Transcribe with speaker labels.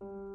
Speaker 1: you